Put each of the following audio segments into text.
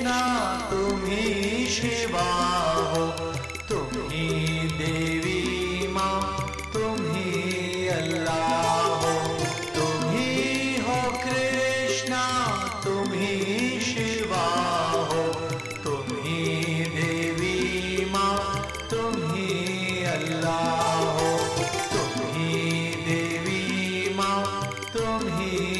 कृष्णा तुम शिवा हो। तुम देवी माँ तुम ही अल्लाह हो। तुम ही कृष्णा तुम ही शिवा हो। तुम ही देवी माँ तुम ही अल्लाह हो। तुम देवी माँ तुम ही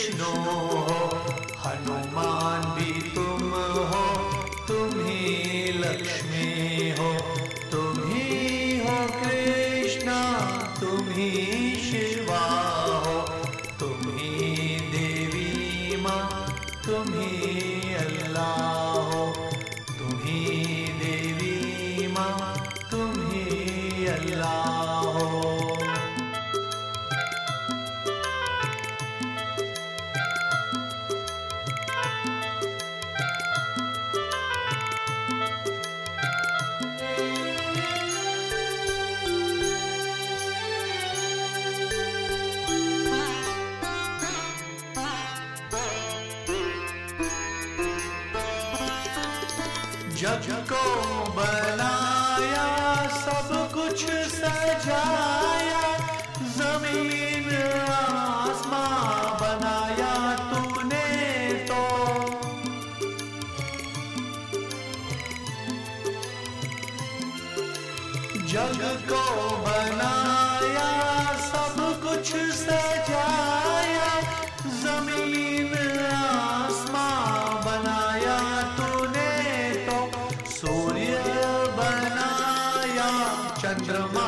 विष्णु हो हनुमान भी तुम हो तुम ही लक्ष्मी हो। तुम ही कृष्णा तुम ही शिवा। जग को बनाया, सब कुछ सजाया, ज़मीन आसमां बनाया तूने तो। जग को बनाया, सब कुछ सजाया चंद्रमा